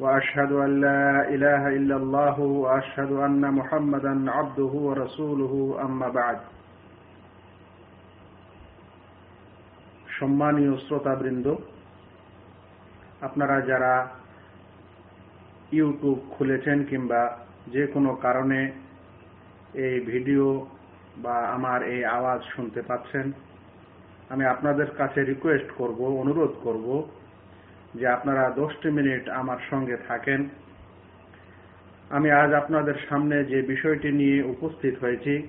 واشهد ان لا اله الا الله واشهد ان محمدا عبده ورسوله اما بعد সম্মানীয় শ্রোতাবৃন্দ আপনারা যারা ইউটিউব খুলেছেন কিংবা যে কোনো কারণে এই ভিডিও বা আমার এই আওয়াজ শুনতে পাচ্ছেন আমি আপনাদের কাছে রিকোয়েস্ট করব অনুরোধ করব যে আপনারা দশটি মিনিট আমার সঙ্গে থাকেন। আমি আজ আপনাদের সামনে যে বিষয়টি নিয়ে উপস্থিত হয়েছি,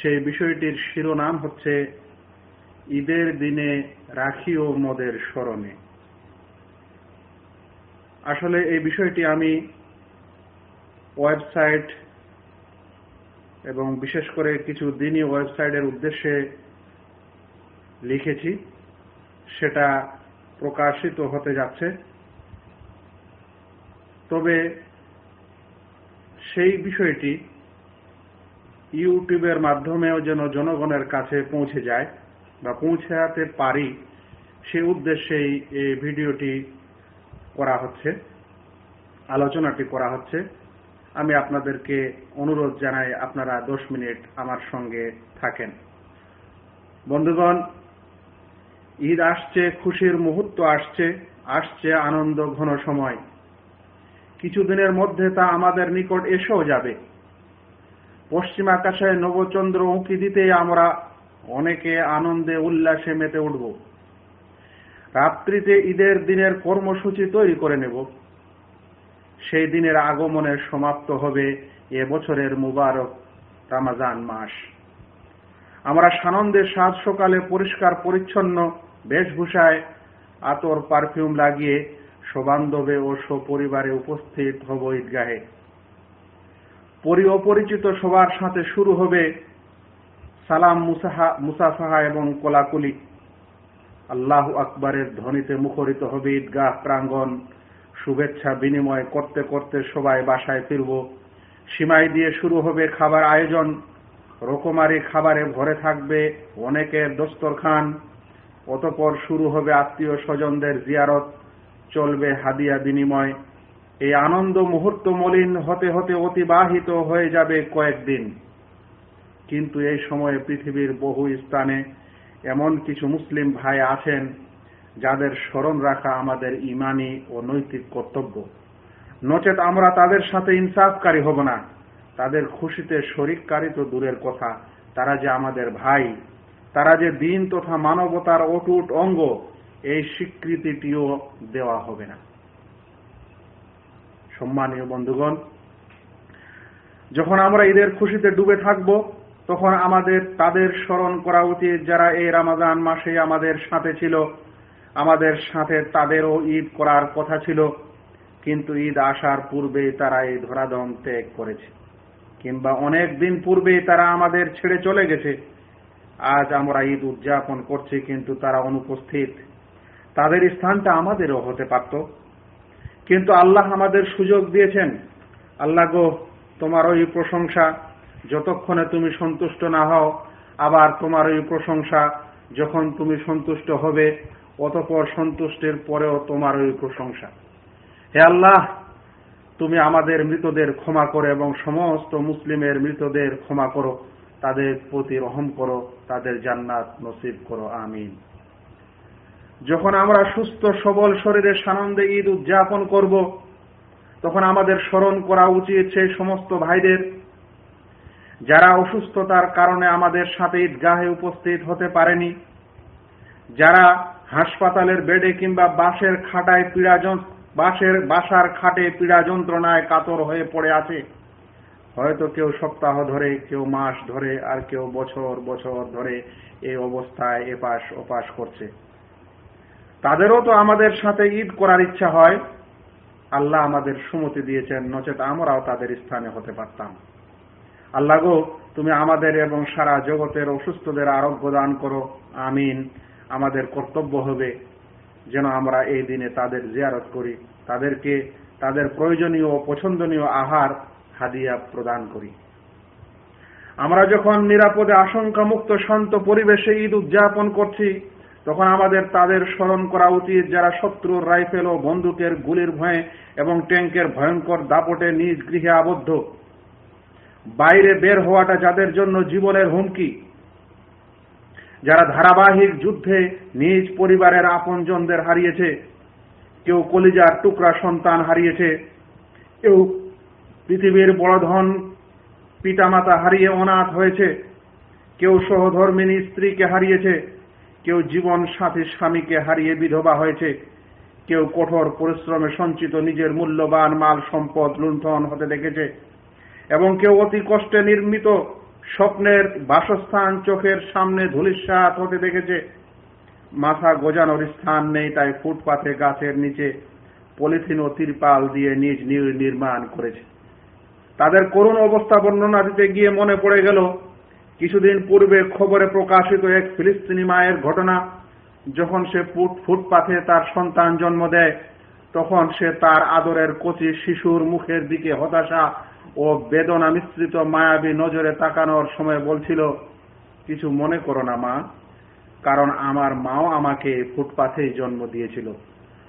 সেই বিষয়টির শিরোনাম হচ্ছে ঈদের দিনে রাখি ও মদের স্মরণে। আসলে এই বিষয়টি আমি ওয়েবসাইট এবং বিশেষ করে কিছু দিনই ওয়েবসাইটের উদ্দেশ্যে লিখেছি। সেটা প্রকাশিত হতে যাচ্ছে। তবে সেই বিষয়টি ইউটিউবের মাধ্যমেও যেন জনগণের কাছে পৌঁছে যায় বা পৌঁছাতে পারি, সে উদ্দেশ্যেই এই ভিডিওটি করা হচ্ছে, আলোচনাটি করা হচ্ছে। আমি আপনাদেরকে অনুরোধ জানাই, আপনারা দশ মিনিট আমার সঙ্গে থাকেন। বন্ধুগণ ঈদ আসছে, খুশির মুহূর্ত আসছে আসছে আনন্দ ঘন সময়। কিছুদিনের মধ্যে তা আমাদের নিকট এসেও যাবে। পশ্চিম আকাশে নবচন্দ্র উঁকি দিতে আমরা অনেকে আনন্দে উল্লাসে মেতে উঠব। রাত্রিতে ঈদের দিনের কর্মসূচি তৈরি করে নেব। সেই দিনের আগমনের সমাপ্ত হবে এ বছরের মুবারক রামাজান মাস। আমরা সানন্দের সাত সকালে পরিষ্কার পরিচ্ছন্ন বেশভূষায় আতর পারফিউম লাগিয়ে সবান্ধবে ও সপরিবারে উপস্থিত হব ঈদগাহে। পরি অপরিচিত সবার সাথে শুরু হবে সালাম মুসাহা মুসাফাহা এবং কোলাকুলি। আল্লাহ আকবরের ধ্বনিতে মুখরিত হবে ঈদগাহ প্রাঙ্গণ। শুভেচ্ছা বিনিময় করতে করতে সবাই বাসায় ফিরব। সীমাই দিয়ে শুরু হবে খাবার আয়োজন। রকমারি খাবারে ভরে থাকবে অনেকের দস্তরখান। অতপর শুরু হবে আত্মীয় স্বজনদের জিয়ারত, চলবে হাদিয়া বিনিময়। এই আনন্দ মুহূর্ত মলিন হতে হতে অতিবাহিত হয়ে যাবে কয়েকদিন। কিন্তু এই সময়ে পৃথিবীর বহু স্থানে এমন কিছু মুসলিম ভাই আছেন, যাদের স্মরণ রাখা আমাদের ইমানি ও নৈতিক কর্তব্য। নচেত আমরা তাদের সাথে ইনসাফকারী হব না। তাদের খুশিতে শরিককারী তো দূরের কথা। তারা যে আমাদের ভাই, তারা যে দিন তথা মানবতার অটুট অঙ্গ, এই স্বীকৃতিটিও দেওয়া হবে না। সম্মানীয় বন্ধুগণ, যখন আমরা ঈদের খুশিতে ডুবে থাকব, তখন আমাদের, তাদের স্মরণ করা উচিত যারা এই রামাজান মাসে আমাদের সাথে ছিল। আমাদের সাথে তাদেরও ঈদ করার কথা ছিল, কিন্তু ঈদ আসার পূর্বেই তারা এই ধরাদম ত্যাগ করেছে। কিংবা অনেক দিন পূর্বেই তারা আমাদের ছেড়ে চলে গেছে। আজ আমরা ঈদ উদযাপন করছি, কিন্তু তারা অনুপস্থিত। তাদের স্থানটা আমাদেরও হতে পারত। কিন্তু আল্লাহ আমাদের সুযোগ দিয়েছেন। আল্লাহ গো, তোমার ওই প্রশংসা, যতক্ষণে তুমি সন্তুষ্ট না হও, আবার তোমার ওই প্রশংসা যখন তুমি সন্তুষ্ট হবে, অতপর সন্তুষ্টের পরেও তোমার ওই প্রশংসা। হে আল্লাহ তুমি আমাদের মৃতদের ক্ষমা করো এবং সমস্ত মুসলিমের মৃতদের ক্ষমা করো। তাদের প্রতি রহম করো, তাদের জান্নাত নসিব করো, আমিন। যখন আমরা সুস্থ, সবল শরীরের সানন্দে ঈদ উদযাপন করব, তখন আমাদের স্মরণ করা উচিত সেই সমস্ত ভাইদের। যারা অসুস্থতার কারণে আমাদের সাথে ঈদগাহে উপস্থিত হতে পারেনি, যারা হাসপাতালের বেডে কিংবা বাসের খাটায় পীড়া বাসের বাসার খাটে পীড়া যন্ত্রণায় কাতর হয়ে পড়ে আছে। হয়তো কেউ সপ্তাহ ধরে, কেউ মাস ধরে, আর কেউ বছর বছর ধরে এই অবস্থায় এপাশ ওপাশ করছে। তাদেরও তো আমাদের সাথে ঈদ করার ইচ্ছা হয়। আল্লাহ আমাদের সুমতি দিয়েছেন, নচেত আমরাও তাদের স্থানে হতে পারতাম। আল্লাহ গো, তুমি আমাদের এবং সারা জগতের অসুস্থদের আরোগ্য দান করো। আমিন। আমাদের কর্তব্য হবে যেন আমরা এই দিনে তাদের জিয়ারত করি, তাদেরকে তাদের প্রয়োজনীয় ও পছন্দনীয় আহার, হাদিয়া প্রদান করি। আমরা যখন নিরাপদে আশঙ্কা মুক্ত শান্ত পরিবেশে ঈদ উদযাপন করছি, তখন আমাদের তাদের স্মরণ করা উচিত যারা শত্রুর রাইফেল ও বন্দুকের গুলির ভয়ে এবং ট্যাঙ্কের ভয়ঙ্কর দাপটে নিজ গৃহে আবদ্ধ। বাইরে বের হওয়াটা যাদের জন্য জীবনের হুমকি যারা ধারাবাহিক যুদ্ধে নিজ পরিবারের আপনজনদের হারিয়েছে, কেউ কলিজার টুকরা সন্তান হারিয়েছে, কেউ পৃথিবীর বড় ধন পিতামাতা হারিয়ে অনাথ হয়েছে, কেউ সহধর্মিনী স্ত্রীকে হারিয়েছে, কেউ জীবন সাথী স্বামীকে হারিয়ে বিধবা হয়েছে, কেউ কঠোর পরিশ্রমে সঞ্চিত নিজের মূল্যবান মাল সম্পদ লুণ্ঠন হতে দেখেছে, এবং কেউ অতি কষ্টে নির্মিত স্বপ্নের বাসস্থান চোখের সামনে ধুলিস্বাত হতে দেখেছে। মাথা গোজানোর স্থান নেই, তাই ফুটপাথে গাছের নিচে পলিথিন ও তিরপাল দিয়ে নিজ নির্মাণ করেছে। তাদের করুণ অবস্থা বর্ণনা দিতে গিয়ে মনে পড়ে গেল, কিছুদিন পূর্বে খবরে প্রকাশিত এক ফিলিস্তিনি মায়ের ঘটনা। যখন সে ফুটপাথে তার সন্তান জন্ম দেয়, তখন সে তার আদরের কচি শিশুর মুখের দিকে হতাশা ও বেদনা মিশ্রিত মায়াবী নজরে তাকানোর সময় বলছিল, কিছু মনে করো না, মা, কারণ আমার মাও আমাকে ফুটপাথেই জন্ম দিয়েছিল।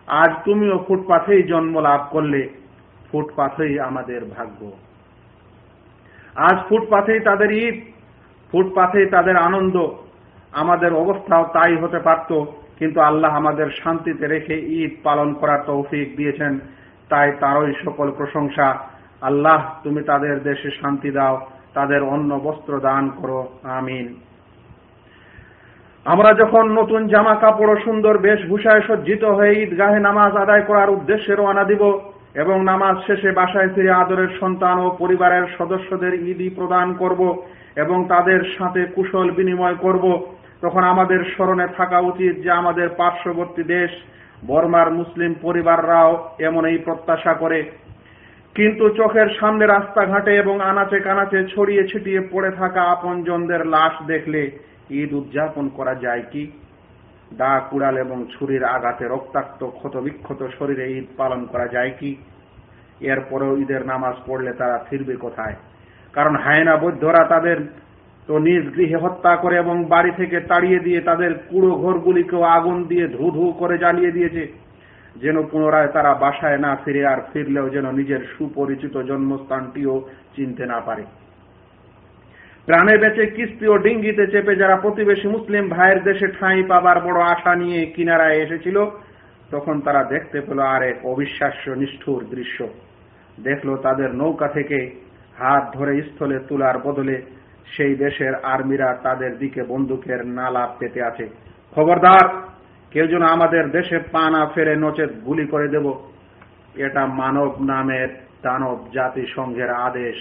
আজ তুমিও ফুটপাথেই জন্ম লাভ করলে, ফুটপাথেই আমাদের ভাগ্য। আজ ফুটপাথেই তাদের ঈদ, ফুটপাথেই তাদের আনন্দ। আমাদের অবস্থাও তাই হতে পারত, কিন্তু আল্লাহ আমাদের শান্তিতে রেখে ঈদ পালন করার তৌফিক দিয়েছেন। তাই তারই সকল প্রশংসা আল্লাহ, তুমি তাদের দেশে শান্তি দাও, তাদের অন্য বস্ত্র দান করো, আমিন। আমরা যখন নতুন জামা কাপড় সুন্দর বেশভূষায় সজ্জিত হয়ে ঈদগাহে নামাজ আদায় করার উদ্দেশ্যে রওনা দিব এবং নামাজ শেষে বাসায় ফিরে আদরের সন্তান ও পরিবারের সদস্যদের ঈদই প্রদান করব এবং তাদের সাথে কুশল বিনিময় করব, তখন আমাদের স্মরণে থাকা উচিত যে আমাদের পার্শ্ববর্তী দেশ, বর্মার মুসলিম পরিবাররাও এমন এই প্রত্যাশা করে। কিন্তু চোখের সামনে রাস্তাঘাটে এবং আনাচে কানাচে ছড়িয়ে ছিটিয়ে পড়ে থাকা আপনজনদের লাশ দেখলে ঈদ উদযাপন করা যায় কি? দা কুড়াল এবং ছুরির আঘাতে রক্তাক্ত ক্ষত বিক্ষত শরীরে ঈদ পালন করা যায় কি? এরপরেও ঈদের নামাজ পড়লে তারা ফিরবে কোথায়? কারণ হায়না বৌদ্ধরা তাদের তো নিজ গৃহে হত্যা করে এবং বাড়ি থেকে তাড়িয়ে দিয়ে তাদের কুড়ো ঘরগুলিকেও আগুন দিয়ে ধু ধু করে জ্বালিয়ে দিয়েছে। যেন পুনরায় তারা বাসায় না ফিরে আর ফিরলেও যেন নিজের সুপরিচিত জন্মস্থানটিও চিনতে না পারে। প্রাণে বেঁচে কিস্তি ও ডিঙ্গিতে চেপে যারা প্রতিবেশী মুসলিম ভাইয়ের দেশে ঠাঁই পাবার বড় আশা নিয়ে কিনারায় এসেছিল, তখন তারা দেখতে পেল আর এক অবিশ্বাস্য নিষ্ঠুর দৃশ্য। দেখল তাদের নৌকা থেকে হাত ধরে স্থলে তোলার বদলে সেই দেশের আর্মিরা তাদের দিকে বন্দুকের নালা পেতে আছে। খবরদার! কেউ যেন আমাদের দেশে পা না ফেরে নচেত গুলি করে দেব। এটা মানব নামের দানব জাতিসংঘের আদেশ,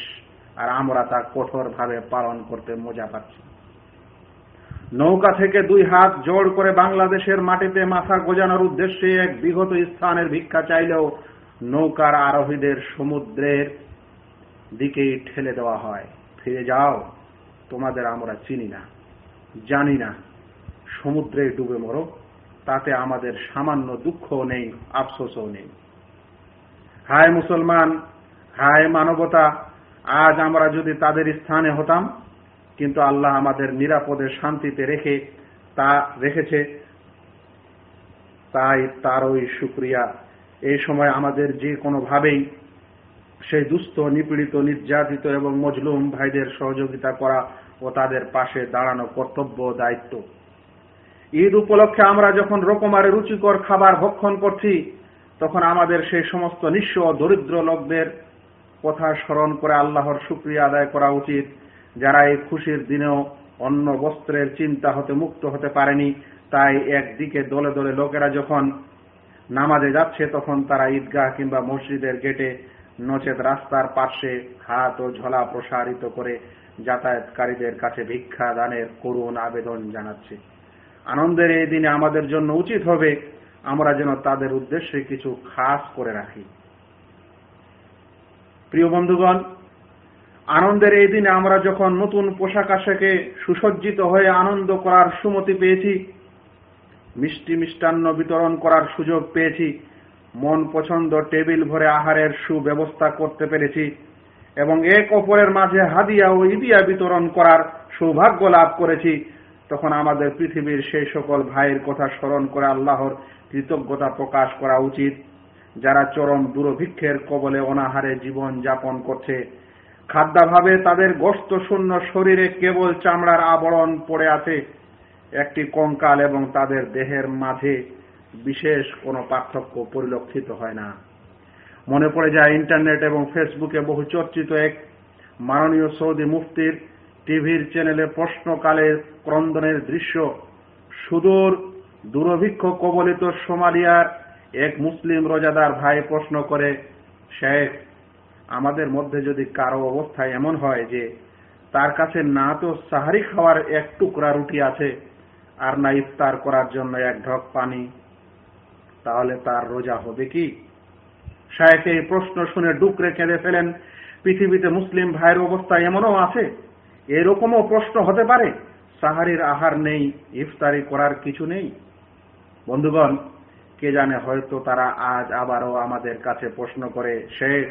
আর আমরা তা কঠোরভাবে পালন করতে মজা পাচ্ছি। নৌকা থেকে দুই হাত জোড় করে বাংলাদেশের মাটিতে মাথা গোজানোর উদ্দেশ্যে এক বিগত স্থানের ভিক্ষা চাইলেও নৌকার আরোহীদের সমুদ্রের দিকেই ঠেলে দেওয়া হয়। ফিরে যাও, তোমাদের আমরা চিনি না, জানি না সমুদ্রে ডুবে মরো। তাতে আমাদের সামান্য দুঃখও নেই, আফসোসও নেই। হায় মুসলমান, হায় মানবতা, আজ আমরা যদি তাদের স্থানে হতাম, কিন্তু আল্লাহ আমাদের নিরাপদে শান্তিতে রেখে তা রেখেছে, তাই তারই সুক্রিয়া এই সময় আমাদের যে কোনোভাবেই সেই দুস্থ, নিপীড়িত, নির্যাতিত এবং মজলুম ভাইদের সহযোগিতা করা ও তাদের পাশে দাঁড়ানো কর্তব্য দায়িত্ব। ঈদ উপলক্ষে আমরা যখন রকমারে রুচিকর খাবার ভক্ষণ করছি, তখন আমাদের সেই সমস্ত নিঃস্ব দরিদ্র লোকদের কথা স্মরণ করে আল্লাহর শুক্রিয়া আদায় করা উচিত, যারা এই খুশির দিনেও অন্য বস্ত্রের চিন্তা হতে মুক্ত হতে পারেনি। তাই একদিকে দলে দলে লোকেরা যখন নামাজে যাচ্ছে, তখন তারা ঈদগাহ কিংবা মসজিদের গেটে নচেত রাস্তার পাশে হাত ও ঝোলা প্রসারিত করে যাতায়াতকারীদের কাছে ভিক্ষা দানের করুণ আবেদন জানাচ্ছে। আনন্দের এই দিনে আমাদের জন্য উচিত হবে আমরা যেন তাদের উদ্দেশ্যে কিছু খাস করে রাখি। প্রিয় বন্ধুগণ, আনন্দের এই দিনে আমরা যখন নতুন পোশাক আশাকে সুসজ্জিত হয়ে আনন্দ করার সুমতি পেয়েছি, মিষ্টি মিষ্টান্ন বিতরণ করার সুযোগ পেয়েছি, মন পছন্দ টেবিল ভরে আহারের সুব্যবস্থা করতে পেরেছি, এবং এক অপরের মাঝে হাদিয়া ও ইদিয়া বিতরণ করার সৌভাগ্য লাভ করেছি তখন আমাদের পৃথিবীর সেই সকল ভাইয়ের কথা স্মরণ করে আল্লাহর কৃতজ্ঞতা প্রকাশ করা উচিত। যারা চরম দুরভিক্ষের কবলে অনাহারে জীবন যাপন করছে, খাদ্যাভাবে তাদের গোস্ত শূন্য শরীরে কেবল চামড়ার আবরণ পড়ে আছে, একটি কঙ্কাল এবং তাদের দেহের মাঝে বিশেষ কোনো পার্থক্য পরিলক্ষিত হয় না। মনে পড়ে যায়, ইন্টারনেট এবং ফেসবুকে বহু চর্চিত এক মাননীয় সৌদি মুফতির টিভির চ্যানেলে প্রশ্নকালের ক্রন্দনের দৃশ্য। সুদূর দুরভিক্ষ কবলিত সোমালিয়ার এক মুসলিম রোজাদার ভাই প্রশ্ন করে, শেখ, আমাদের মধ্যে যদি কারও অবস্থা এমন হয় যে তার কাছে না তো সাহারি খাওয়ার এক টুকরা রুটি আছে আর না ইফতার করার জন্য এক ঢক পানি, তাহলে তার রোজা হবে কি? শায়েখ এই প্রশ্ন শুনে ডুকরে কেঁদে ফেলেন, পৃথিবীতে মুসলিম ভাইয়ের অবস্থা এমনও আছে? এরকমও প্রশ্ন হতে পারে, সাহারির আহার নেই, ইফতারি করার কিছু নেই। বন্ধুগণ, কে জানে হয়তো তারা আজ আবারও আমাদের কাছে প্রশ্ন করে, শেখ,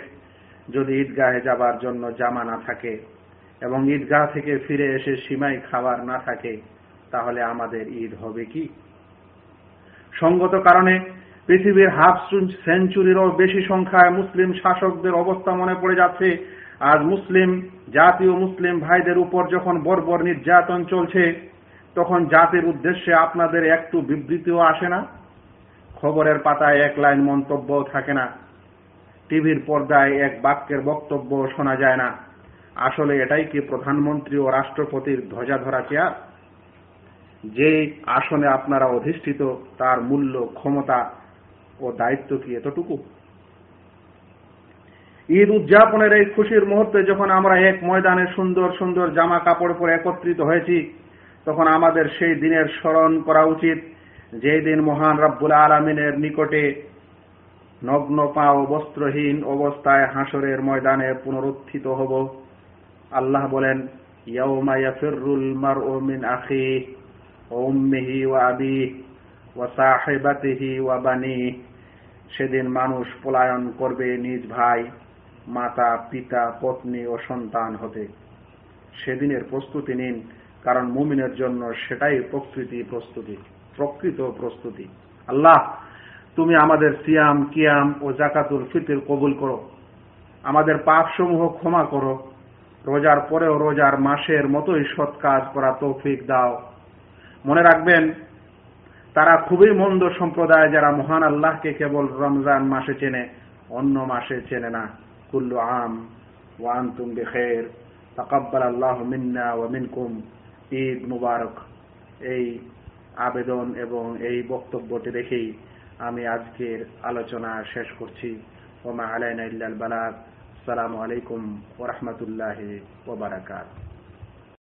যদি ঈদগাহে যাবার জন্য জামা না থাকে এবং ঈদগাহ থেকে ফিরে এসে সীমাই খাবার না থাকে, তাহলে আমাদের ঈদ হবে কি? সঙ্গত কারণে পৃথিবীর হাফ সেঞ্চুরিরও বেশি সংখ্যায় মুসলিম শাসকদের অবস্থা মনে পড়ে যাচ্ছে আজ মুসলিম জাতীয় মুসলিম ভাইদের উপর যখন বর্বর নির্যাতন চলছে, তখন জাতির উদ্দেশ্যে আপনাদের একটু বিবৃতিও আসে না? খবরের পাতায় এক লাইন মন্তব্য থাকে না। টিভির পর্দায় এক বাক্যের বক্তব্য শোনা যায় না। আসলে এটাই কি প্রধানমন্ত্রী ও রাষ্ট্রপতির ধ্বজাধরা চেয়ার? যে আসনে আপনারা অধিষ্ঠিত, তার মূল্য, ক্ষমতা ও দায়িত্ব কি এতটুকু? ঈদ উদযাপনের এই খুশির মুহূর্তে যখন আমরা এক ময়দানে সুন্দর সুন্দর জামা কাপড় পরে একত্রিত হয়েছি, তখন আমাদের সেই দিনের স্মরণ করা উচিত, যেই দিন মহান রাব্বুল আলমিনের নিকটে নগ্ন পা ও বস্ত্রহীন অবস্থায় হাসরের ময়দানে পুনরুত্থিত হব। আল্লাহ বলেন সেদিন মানুষ পলায়ন করবে নিজ ভাই। মাতা, পিতা, পত্নী ও সন্তান হতে। সেদিনের প্রস্তুতি নিন, কারণ মুমিনের জন্য সেটাই প্রকৃতি প্রস্তুতি, প্রকৃত প্রস্তুতি। আল্লাহ, তুমি আমাদের সিয়াম, কিয়াম ও জাকাতুল ফিতির কবুল করো। আমাদের পাপ সমূহ ক্ষমা করো। রোজার পরেও রোজার মাসের মতোই সৎ কাজ করা তৌফিক দাও। মনে রাখবেন, তারা খুবই মন্দ সম্প্রদায় যারা মহান আল্লাহকে কেবল রমজান মাসে চেনে, অন্য মাসে চেনে না। কুল্লু আম ওয়ান بخير. বেখের الله منا ومنكم. ঈদ মুবারক। এই আবেদন এবং এই বক্তব্যটি দেখেই আমি আজকের আলোচনা শেষ করছি। ওমা আলাইনা ইল্লাল বালাক সালামু আলাইকুম ওরহমতুল্লাহ ওবরাকাত